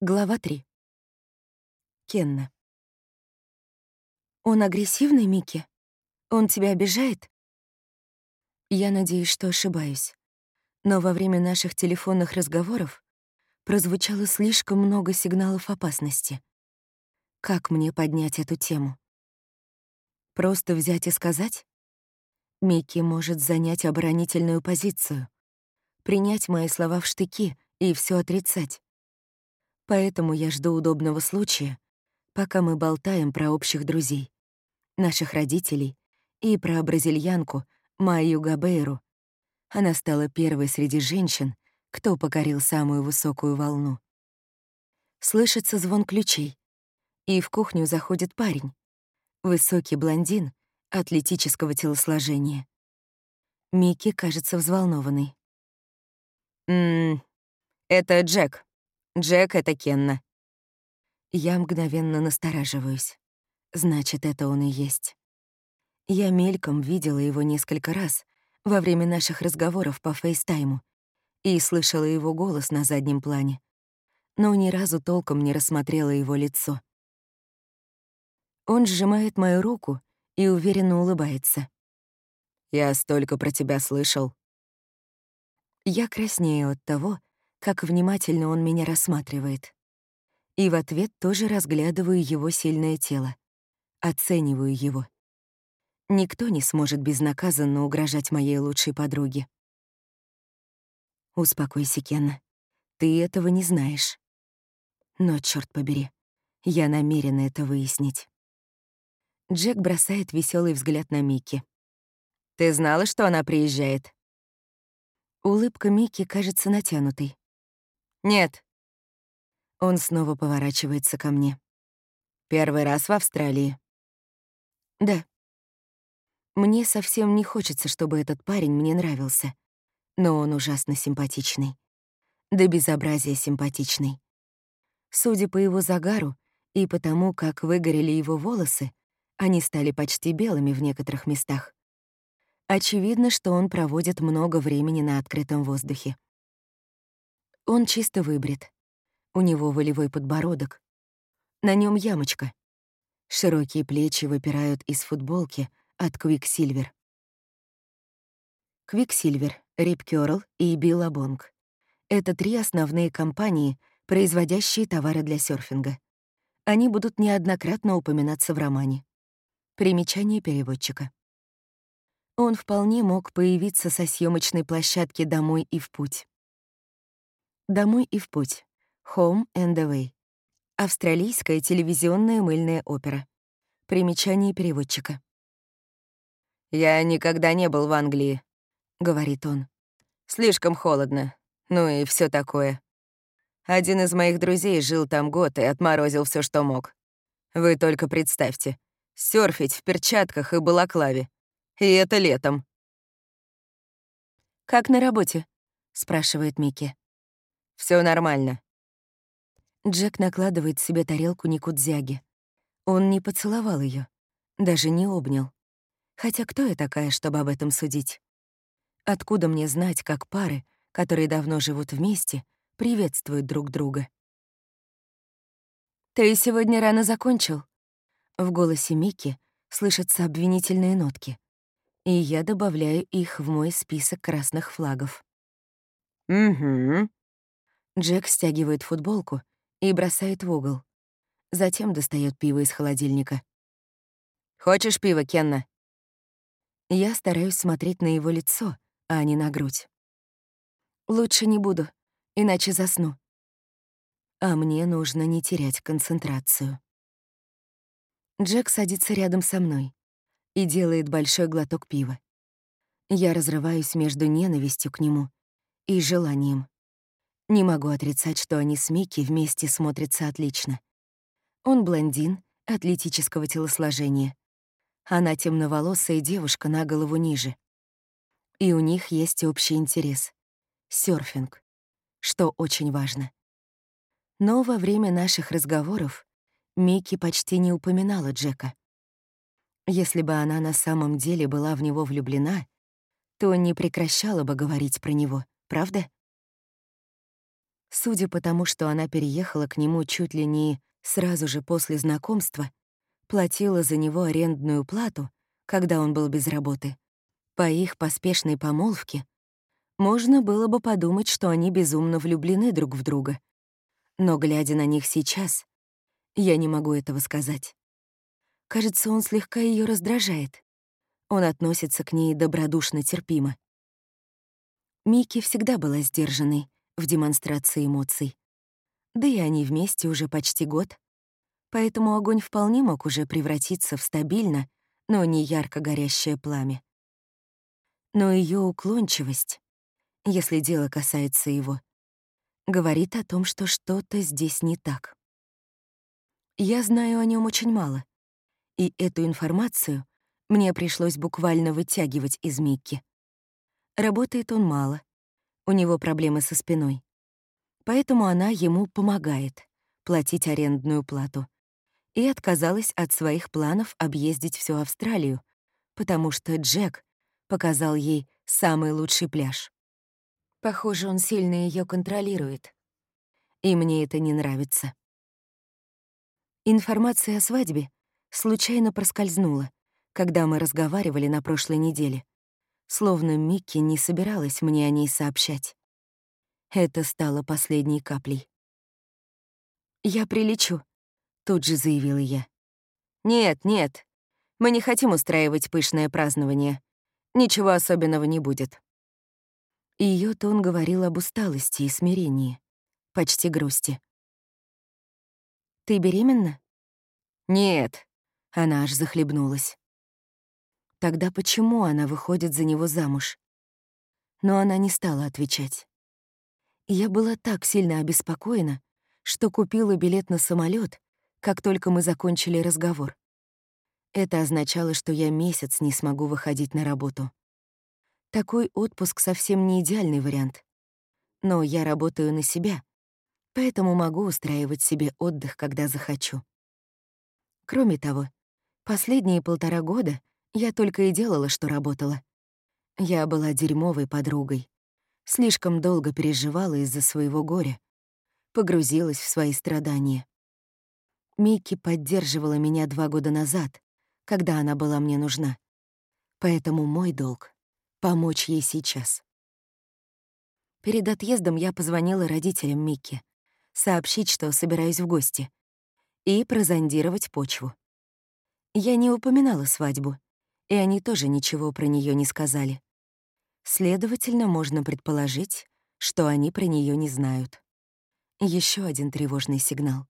Глава 3. Кенна. «Он агрессивный, Микки? Он тебя обижает?» Я надеюсь, что ошибаюсь. Но во время наших телефонных разговоров прозвучало слишком много сигналов опасности. Как мне поднять эту тему? Просто взять и сказать? Микки может занять оборонительную позицию, принять мои слова в штыки и все отрицать. Поэтому я жду удобного случая, пока мы болтаем про общих друзей, наших родителей и про бразильянку Майю Габейру. Она стала первой среди женщин, кто покорил самую высокую волну. Слышится звон ключей, и в кухню заходит парень. Высокий блондин, атлетического телосложения. Микки кажется взволнованной. «Ммм, это Джек», Джек — это Кенна. Я мгновенно настораживаюсь. Значит, это он и есть. Я мельком видела его несколько раз во время наших разговоров по фейстайму и слышала его голос на заднем плане, но ни разу толком не рассмотрела его лицо. Он сжимает мою руку и уверенно улыбается. «Я столько про тебя слышал». Я краснею от того, как внимательно он меня рассматривает. И в ответ тоже разглядываю его сильное тело. Оцениваю его. Никто не сможет безнаказанно угрожать моей лучшей подруге. Успокойся, Кенна. Ты этого не знаешь. Но, черт побери, я намерена это выяснить. Джек бросает веселый взгляд на Микки. «Ты знала, что она приезжает?» Улыбка Микки кажется натянутой. «Нет». Он снова поворачивается ко мне. «Первый раз в Австралии?» «Да». Мне совсем не хочется, чтобы этот парень мне нравился, но он ужасно симпатичный. До безобразия симпатичный. Судя по его загару и по тому, как выгорели его волосы, они стали почти белыми в некоторых местах. Очевидно, что он проводит много времени на открытом воздухе. Он чисто выбрит. У него волевой подбородок. На нем ямочка. Широкие плечи выпирают из футболки от Quiksilver. Quiksilver, Rip Curl и Billabong. Это три основные компании, производящие товары для серфинга. Они будут неоднократно упоминаться в романе. Примечание переводчика. Он вполне мог появиться со съемочной площадки «Домой и в путь». «Домой и в путь» «Home and Away» — австралийская телевизионная мыльная опера. Примечание переводчика. «Я никогда не был в Англии», — говорит он. «Слишком холодно. Ну и все такое. Один из моих друзей жил там год и отморозил все, что мог. Вы только представьте. Сёрфить в перчатках и балаклаве. И это летом». «Как на работе?» — спрашивает Микки. Все нормально». Джек накладывает себе тарелку Никудзяги. Он не поцеловал ее, даже не обнял. Хотя кто я такая, чтобы об этом судить? Откуда мне знать, как пары, которые давно живут вместе, приветствуют друг друга? «Ты сегодня рано закончил?» В голосе Микки слышатся обвинительные нотки, и я добавляю их в мой список красных флагов. «Угу», Джек стягивает футболку и бросает в угол. Затем достает пиво из холодильника. «Хочешь пиво, Кенна?» Я стараюсь смотреть на его лицо, а не на грудь. Лучше не буду, иначе засну. А мне нужно не терять концентрацию. Джек садится рядом со мной и делает большой глоток пива. Я разрываюсь между ненавистью к нему и желанием. Не могу отрицать, что они с Микки вместе смотрятся отлично. Он блондин, атлетического телосложения. Она темноволосая девушка на голову ниже. И у них есть общий интерес — серфинг, что очень важно. Но во время наших разговоров Микки почти не упоминала Джека. Если бы она на самом деле была в него влюблена, то не прекращала бы говорить про него, правда? Судя по тому, что она переехала к нему чуть ли не сразу же после знакомства, платила за него арендную плату, когда он был без работы. По их поспешной помолвке можно было бы подумать, что они безумно влюблены друг в друга. Но, глядя на них сейчас, я не могу этого сказать. Кажется, он слегка ее раздражает. Он относится к ней добродушно терпимо. Микки всегда была сдержанной в демонстрации эмоций. Да и они вместе уже почти год. Поэтому огонь вполне мог уже превратиться в стабильно, но не ярко горящее пламя. Но ее уклончивость, если дело касается его, говорит о том, что что-то здесь не так. Я знаю о нем очень мало, и эту информацию мне пришлось буквально вытягивать из Микки. Работает он мало, у него проблемы со спиной. Поэтому она ему помогает платить арендную плату и отказалась от своих планов объездить всю Австралию, потому что Джек показал ей самый лучший пляж. Похоже, он сильно ее контролирует. И мне это не нравится. Информация о свадьбе случайно проскользнула, когда мы разговаривали на прошлой неделе, словно Микки не собиралась мне о ней сообщать. Это стало последней каплей. «Я прилечу», — тут же заявила я. «Нет, нет, мы не хотим устраивать пышное празднование. Ничего особенного не будет». Ее тон говорил об усталости и смирении, почти грусти. «Ты беременна?» «Нет», — она аж захлебнулась. Тогда почему она выходит за него замуж? Но она не стала отвечать. Я была так сильно обеспокоена, что купила билет на самолет, как только мы закончили разговор. Это означало, что я месяц не смогу выходить на работу. Такой отпуск совсем не идеальный вариант. Но я работаю на себя, поэтому могу устраивать себе отдых, когда захочу. Кроме того, последние полтора года я только и делала, что работала. Я была дерьмовой подругой. Слишком долго переживала из-за своего горя. Погрузилась в свои страдания. Микки поддерживала меня два года назад, когда она была мне нужна. Поэтому мой долг помочь ей сейчас. Перед отъездом я позвонила родителям Микки, сообщить, что собираюсь в гости, и прозондировать почву. Я не упоминала свадьбу, и они тоже ничего про нее не сказали. Следовательно, можно предположить, что они про нее не знают. Еще один тревожный сигнал.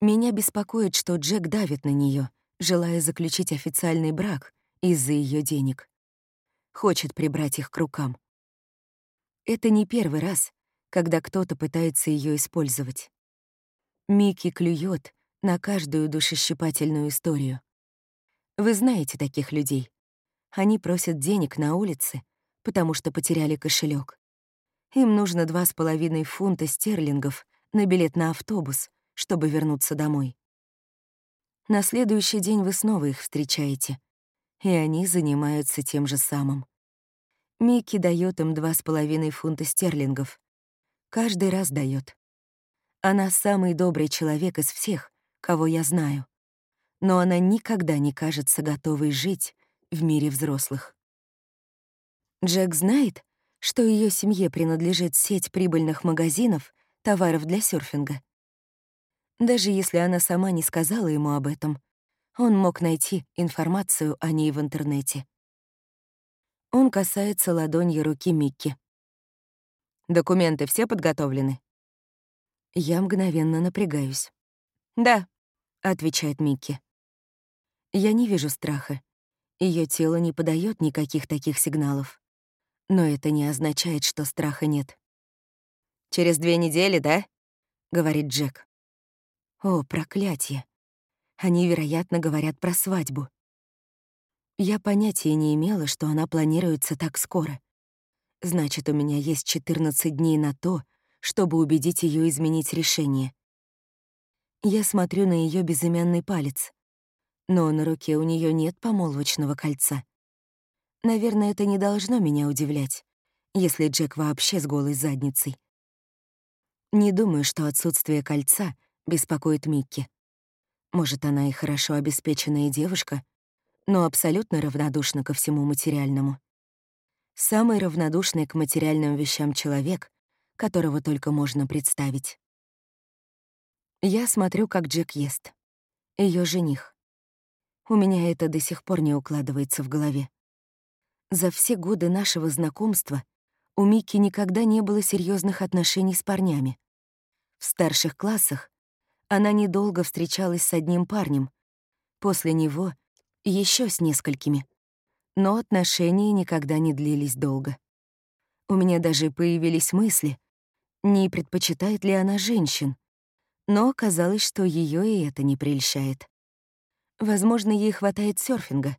Меня беспокоит, что Джек давит на нее, желая заключить официальный брак из-за ее денег хочет прибрать их к рукам. Это не первый раз, когда кто-то пытается ее использовать. Микки клюет на каждую душещипательную историю. Вы знаете таких людей. Они просят денег на улице, потому что потеряли кошелек. Им нужно два с половиной фунта стерлингов на билет на автобус, чтобы вернуться домой. На следующий день вы снова их встречаете, и они занимаются тем же самым. Микки дает им два с половиной фунта стерлингов. Каждый раз дает. Она самый добрый человек из всех, кого я знаю. Но она никогда не кажется готовой жить в мире взрослых. Джек знает, что ее семье принадлежит сеть прибыльных магазинов товаров для серфинга. Даже если она сама не сказала ему об этом, он мог найти информацию о ней в интернете. Он касается ладонью руки Микки. «Документы все подготовлены?» Я мгновенно напрягаюсь. «Да», — отвечает Микки. Я не вижу страха. Ее тело не подает никаких таких сигналов. Но это не означает, что страха нет. «Через две недели, да?» — говорит Джек. О, проклятие. Они, вероятно, говорят про свадьбу. Я понятия не имела, что она планируется так скоро. Значит, у меня есть 14 дней на то, чтобы убедить ее изменить решение. Я смотрю на ее безымянный палец, но на руке у нее нет помолвочного кольца. Наверное, это не должно меня удивлять, если Джек вообще с голой задницей. Не думаю, что отсутствие кольца беспокоит Микки. Может, она и хорошо обеспеченная девушка, но абсолютно равнодушна ко всему материальному. Самый равнодушный к материальным вещам человек, которого только можно представить. Я смотрю, как Джек ест. Ее жених. У меня это до сих пор не укладывается в голове. За все годы нашего знакомства у Микки никогда не было серьезных отношений с парнями. В старших классах она недолго встречалась с одним парнем, после него еще с несколькими. Но отношения никогда не длились долго. У меня даже появились мысли, не предпочитает ли она женщин, но оказалось, что ее и это не прельщает. Возможно, ей хватает серфинга,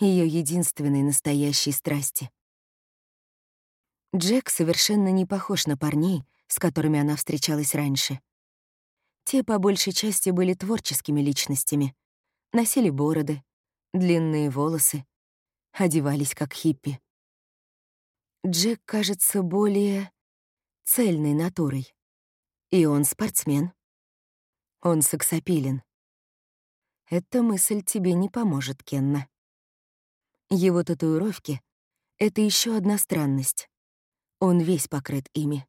ее единственной настоящей страсти. Джек совершенно не похож на парней, с которыми она встречалась раньше. Те по большей части были творческими личностями, носили бороды, длинные волосы, одевались как хиппи. Джек кажется более цельной натурой. И он спортсмен. Он сексапилен. Эта мысль тебе не поможет, Кенна. Его татуировки — это еще одна странность. Он весь покрыт ими.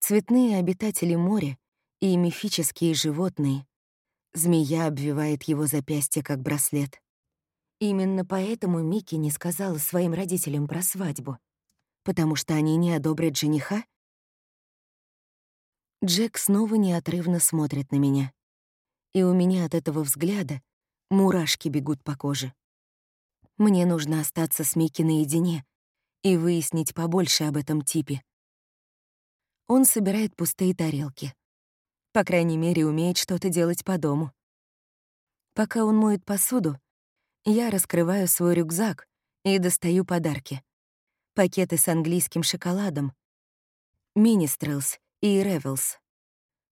Цветные обитатели моря и мифические животные. Змея обвивает его запястье, как браслет. Именно поэтому Микки не сказала своим родителям про свадьбу. Потому что они не одобрят жениха? Джек снова неотрывно смотрит на меня. И у меня от этого взгляда мурашки бегут по коже. Мне нужно остаться с Микки наедине и выяснить побольше об этом типе. Он собирает пустые тарелки. По крайней мере, умеет что-то делать по дому. Пока он моет посуду, я раскрываю свой рюкзак и достаю подарки. Пакеты с английским шоколадом, Министрелс и Ревелс.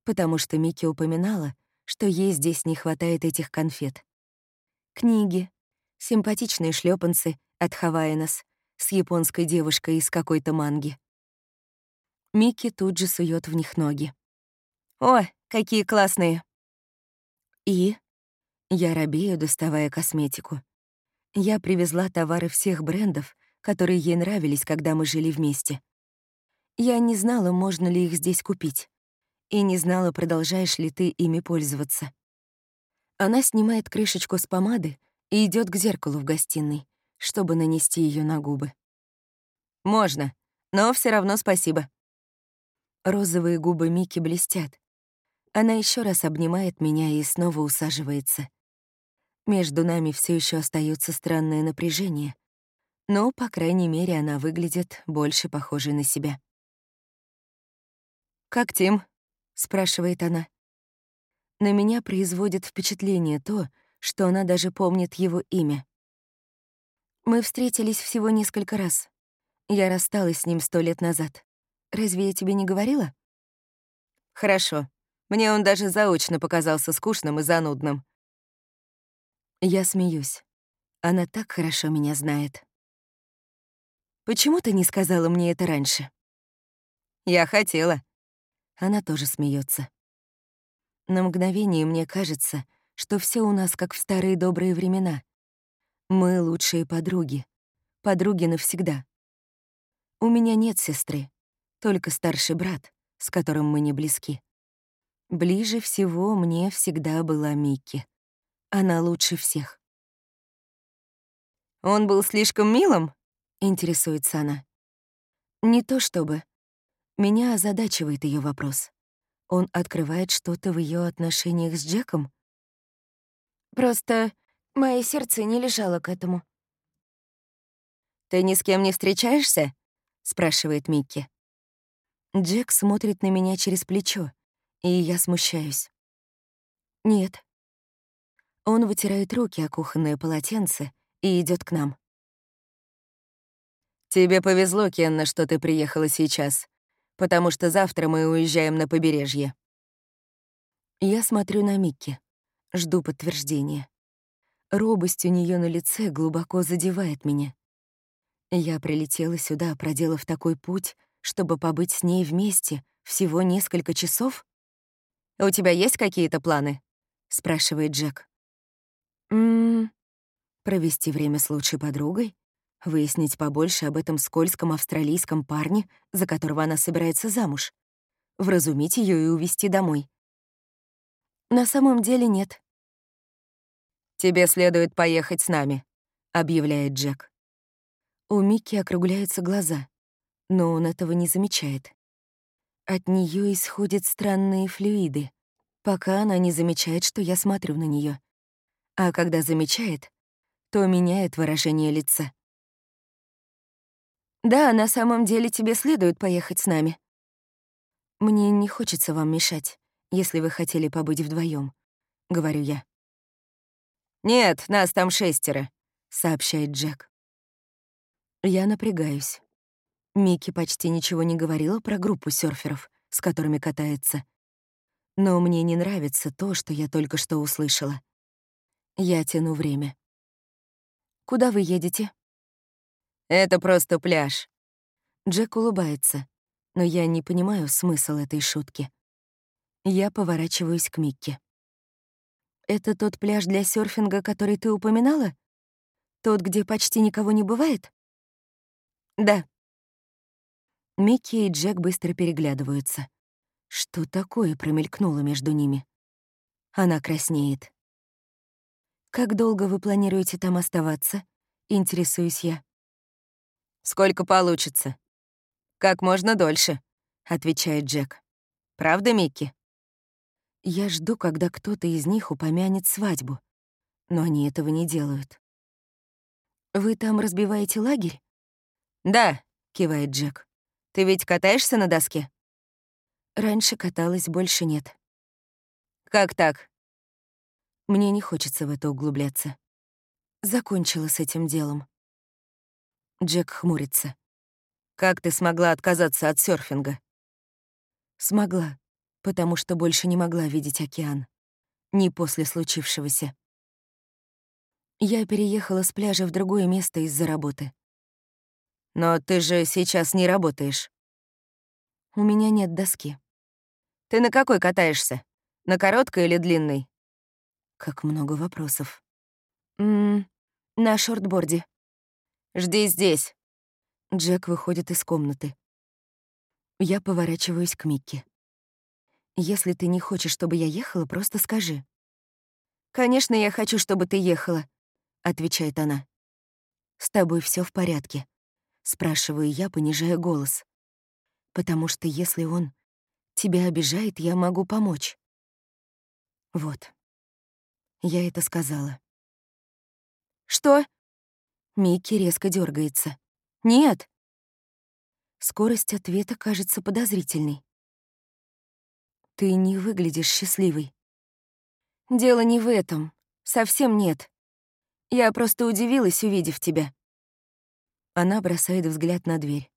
Потому что Микки упоминала, что ей здесь не хватает этих конфет. Книги, симпатичные шлепанцы от Хавайнос с японской девушкой из какой-то манги. Микки тут же сует в них ноги. «О, какие классные!» И я робею, доставая косметику. Я привезла товары всех брендов, которые ей нравились, когда мы жили вместе. Я не знала, можно ли их здесь купить, и не знала, продолжаешь ли ты ими пользоваться. Она снимает крышечку с помады и идет к зеркалу в гостиной, чтобы нанести ее на губы. «Можно, но все равно спасибо». Розовые губы Мики блестят, она еще раз обнимает меня и снова усаживается. Между нами все еще остается странное напряжение, но, по крайней мере, она выглядит больше похожей на себя. «Как Тим?» — спрашивает она. На меня производит впечатление то, что она даже помнит его имя. Мы встретились всего несколько раз. Я рассталась с ним сто лет назад. Разве я тебе не говорила? Хорошо. Мне он даже заочно показался скучным и занудным. Я смеюсь. Она так хорошо меня знает. Почему ты не сказала мне это раньше? Я хотела. Она тоже смеется. На мгновение мне кажется, что все у нас как в старые добрые времена. Мы лучшие подруги. Подруги навсегда. У меня нет сестры, только старший брат, с которым мы не близки. Ближе всего мне всегда была Микки. Она лучше всех. «Он был слишком милым?» — интересуется она. Не то чтобы. Меня озадачивает ее вопрос. Он открывает что-то в ее отношениях с Джеком? Просто мое сердце не лежало к этому. «Ты ни с кем не встречаешься?» — спрашивает Микки. Джек смотрит на меня через плечо, и я смущаюсь. «Нет». Он вытирает руки о кухонное полотенце и идет к нам. «Тебе повезло, Кенна, что ты приехала сейчас, потому что завтра мы уезжаем на побережье». Я смотрю на Микки, жду подтверждения. Робость у нее на лице глубоко задевает меня. Я прилетела сюда, проделав такой путь, чтобы побыть с ней вместе Всего несколько часов? «У тебя есть какие-то планы?» — спрашивает Джек. «Ммм, провести время с лучшей подругой, выяснить побольше об этом скользком австралийском парне, за которого она собирается замуж, вразумить ее и увезти домой. На самом деле нет. «Тебе следует поехать с нами», — объявляет Джек. У Микки округляются глаза, но он этого не замечает. От нее исходят странные флюиды, пока она не замечает, что я смотрю на нее. А когда замечает, то меняет выражение лица. «Да, на самом деле тебе следует поехать с нами. Мне не хочется вам мешать, если вы хотели побыть вдвоем, говорю я. «Нет, нас там шестеро», — сообщает Джек. Я напрягаюсь. Микки почти ничего не говорила про группу серферов, с которыми катается. Но мне не нравится то, что я только что услышала. Я тяну время. «Куда вы едете?» «Это просто пляж». Джек улыбается, но я не понимаю смысл этой шутки. Я поворачиваюсь к Микке. «Это тот пляж для серфинга, который ты упоминала? Тот, где почти никого не бывает?» «Да». Микки и Джек быстро переглядываются. Что такое промелькнуло между ними? Она краснеет. «Как долго вы планируете там оставаться?» — интересуюсь я. «Сколько получится. Как можно дольше», — отвечает Джек. «Правда, Микки?» Я жду, когда кто-то из них упомянет свадьбу, но они этого не делают. «Вы там разбиваете лагерь?» «Да», — кивает Джек. «Ты ведь катаешься на доске?» «Раньше каталась, больше нет». «Как так?» Мне не хочется в это углубляться. Закончила с этим делом. Джек хмурится. «Как ты смогла отказаться от серфинга?» «Смогла, потому что больше не могла видеть океан. Не после случившегося. Я переехала с пляжа в другое место из-за работы. Но ты же сейчас не работаешь. У меня нет доски. Ты на какой катаешься? На короткой или длинной? Как много вопросов. Ммм, на шортборде. Жди здесь. Джек выходит из комнаты. Я поворачиваюсь к Микки. «Если ты не хочешь, чтобы я ехала, просто скажи». «Конечно, я хочу, чтобы ты ехала», — отвечает она. «С тобой все в порядке?» — спрашиваю я, понижая голос. «Потому что если он тебя обижает, я могу помочь». Вот. Я это сказала. «Что?» Микки резко дергается. «Нет». Скорость ответа кажется подозрительной. «Ты не выглядишь счастливой». «Дело не в этом. Совсем нет. Я просто удивилась, увидев тебя». Она бросает взгляд на дверь.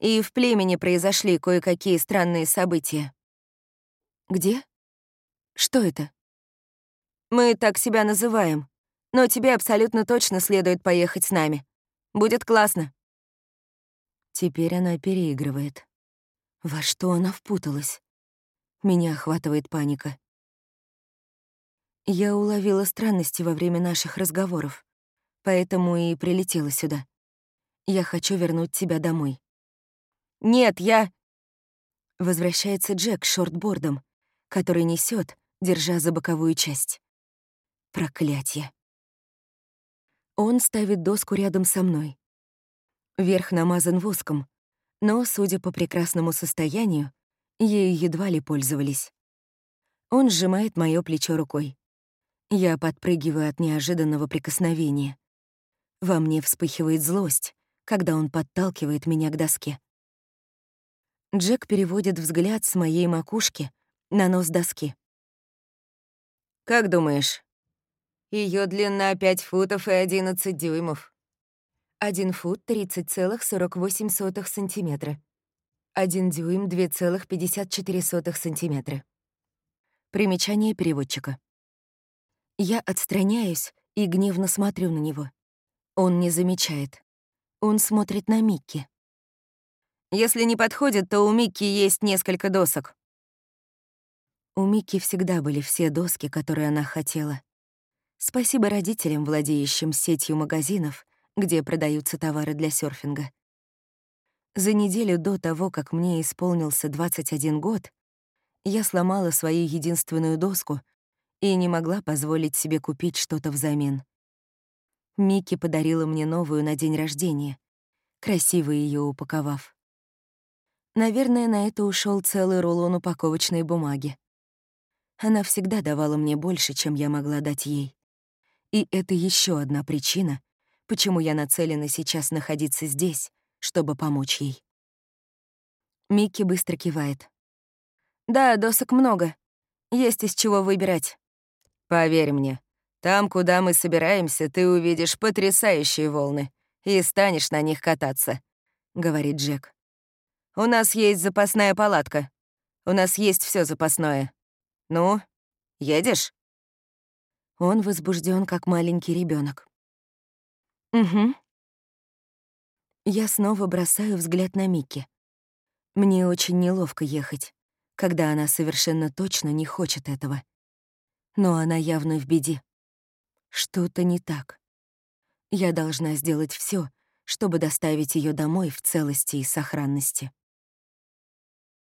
И в племени произошли кое-какие странные события. «Где? Что это?» «Мы так себя называем. Но тебе абсолютно точно следует поехать с нами. Будет классно». Теперь она переигрывает. Во что она впуталась? Меня охватывает паника. Я уловила странности во время наших разговоров, поэтому и прилетела сюда. Я хочу вернуть тебя домой. «Нет, я...» Возвращается Джек с шортбордом, который несет, держа за боковую часть. Проклятье. Он ставит доску рядом со мной. Верх намазан воском, но, судя по прекрасному состоянию, ею едва ли пользовались. Он сжимает моё плечо рукой. Я подпрыгиваю от неожиданного прикосновения. Во мне вспыхивает злость, когда он подталкивает меня к доске. Джек переводит взгляд с моей макушки на нос доски. «Как думаешь, ее длина 5 футов и 11 дюймов. 1 фут 30,48 сантиметра. 1 дюйм 2,54 сантиметра. Примечание переводчика. Я отстраняюсь и гневно смотрю на него. Он не замечает. Он смотрит на Микки. Если не подходит, то у Микки есть несколько досок». У Микки всегда были все доски, которые она хотела. Спасибо родителям, владеющим сетью магазинов, где продаются товары для серфинга. За неделю до того, как мне исполнился 21 год, я сломала свою единственную доску и не могла позволить себе купить что-то взамен. Микки подарила мне новую на день рождения, красиво ее упаковав. Наверное, на это ушел целый рулон упаковочной бумаги. Она всегда давала мне больше, чем я могла дать ей. И это еще одна причина, почему я нацелена сейчас находиться здесь, чтобы помочь ей. Микки быстро кивает. «Да, досок много. Есть из чего выбирать». «Поверь мне, там, куда мы собираемся, ты увидишь потрясающие волны и станешь на них кататься», — говорит Джек. «У нас есть запасная палатка. У нас есть все запасное. Ну, едешь?» Он возбужден, как маленький ребенок. «Угу», я снова бросаю взгляд на Микки. Мне очень неловко ехать, когда она совершенно точно не хочет этого. Но она явно в беде. Что-то не так. Я должна сделать все, чтобы доставить ее домой в целости и сохранности.